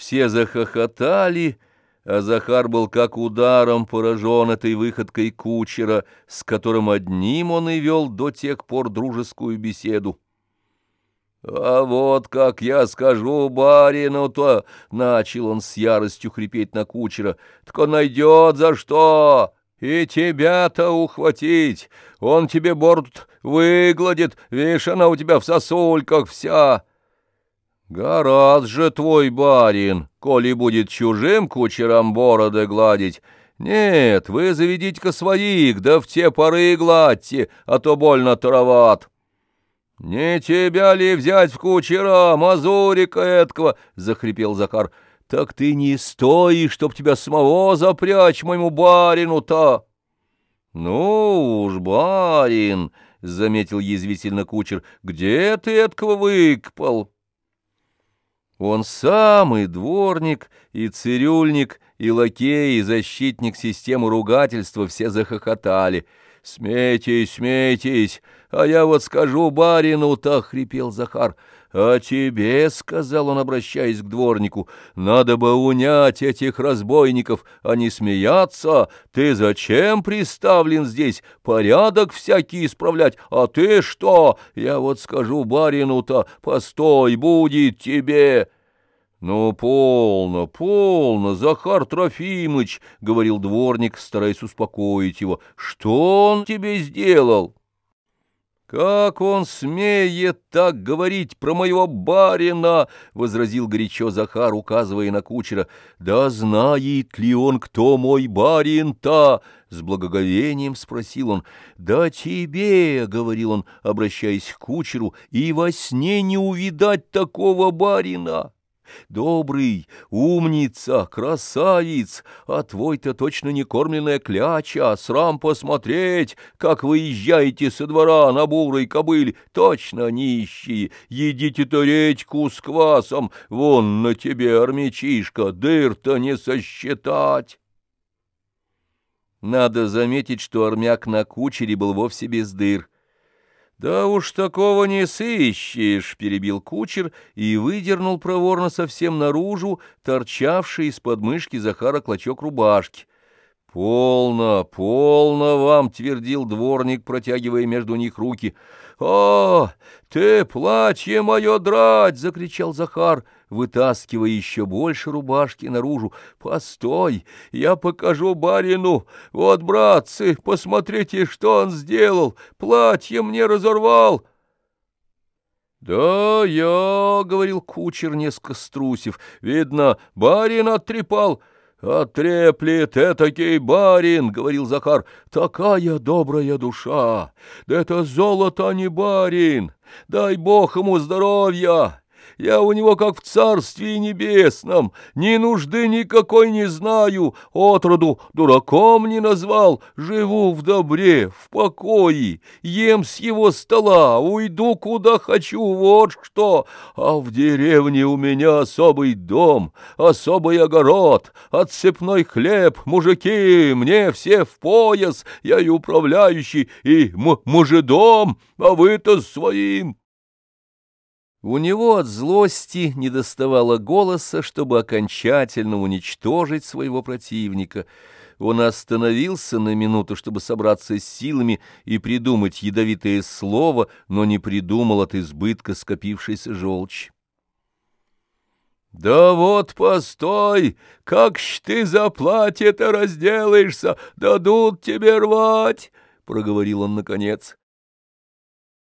Все захохотали, а Захар был как ударом поражен этой выходкой кучера, с которым одним он и вел до тех пор дружескую беседу. «А вот как я скажу барину-то!» — начал он с яростью хрипеть на кучера. «Так найдет за что!» И тебя-то ухватить! Он тебе борт выгладит, видишь, она у тебя в сосульках вся!» «Гораздо же твой барин, коли будет чужим кучерам бороды гладить. Нет, вы заведите-ка своих, да в те поры гладьте, а то больно тароват». «Не тебя ли взять в кучера, мазурика эткого?» — захрипел Захар. «Так ты не стоишь, чтоб тебя самого запрячь моему барину-то!» «Ну уж, барин!» — заметил язвительно кучер. «Где ты эткого выкопал?» Он сам и дворник, и цирюльник, и лакей, и защитник системы ругательства все захохотали. «Смейтесь, смейтесь, а я вот скажу барину-то!» — хрипел Захар. «А тебе, — сказал он, обращаясь к дворнику, — надо бы унять этих разбойников, а не смеяться. Ты зачем приставлен здесь? Порядок всякий исправлять. А ты что? Я вот скажу барину-то, постой, будет тебе!» «Ну, полно, полно, Захар Трофимыч!» — говорил дворник, стараясь успокоить его. «Что он тебе сделал?» «Как он смеет так говорить про моего барина?» — возразил горячо Захар, указывая на кучера. «Да знает ли он, кто мой барин-то?» — с благоговением спросил он. «Да тебе, — говорил он, обращаясь к кучеру, — и во сне не увидать такого барина!» Добрый, умница, красавец, а твой-то точно не кормленная кляча, срам посмотреть, как вы езжаете со двора на бурой кобыль, точно нищие, едите-то редьку с квасом, вон на тебе, армячишка, дыр-то не сосчитать. Надо заметить, что армяк на кучере был вовсе без дыр. «Да уж такого не сыщешь», — перебил кучер и выдернул проворно совсем наружу торчавший из подмышки Захара клочок рубашки. «Полно, полно вам!» — твердил дворник, протягивая между них руки. «О, ты платье мое драть!» — закричал Захар, вытаскивая еще больше рубашки наружу. «Постой, я покажу барину! Вот, братцы, посмотрите, что он сделал! Платье мне разорвал!» «Да я, — говорил кучер, несколько струсив, — видно, барин оттрепал». «Отреплет этакий барин!» — говорил Захар. «Такая добрая душа! Да это золото, а не барин! Дай бог ему здоровья! Я у него как в царстве небесном, ни нужды никакой не знаю, отроду дураком не назвал, живу в добре, в покое, ем с его стола, уйду куда хочу, вот что. А в деревне у меня особый дом, особый огород, отсыпной хлеб, мужики, мне все в пояс, я и управляющий, и мужедом, а вы-то своим. У него от злости не доставало голоса, чтобы окончательно уничтожить своего противника. Он остановился на минуту, чтобы собраться с силами и придумать ядовитое слово, но не придумал от избытка скопившейся желчи. «Да вот постой! Как ж ты за платье-то разделаешься? Дадут тебе рвать!» — проговорил он наконец.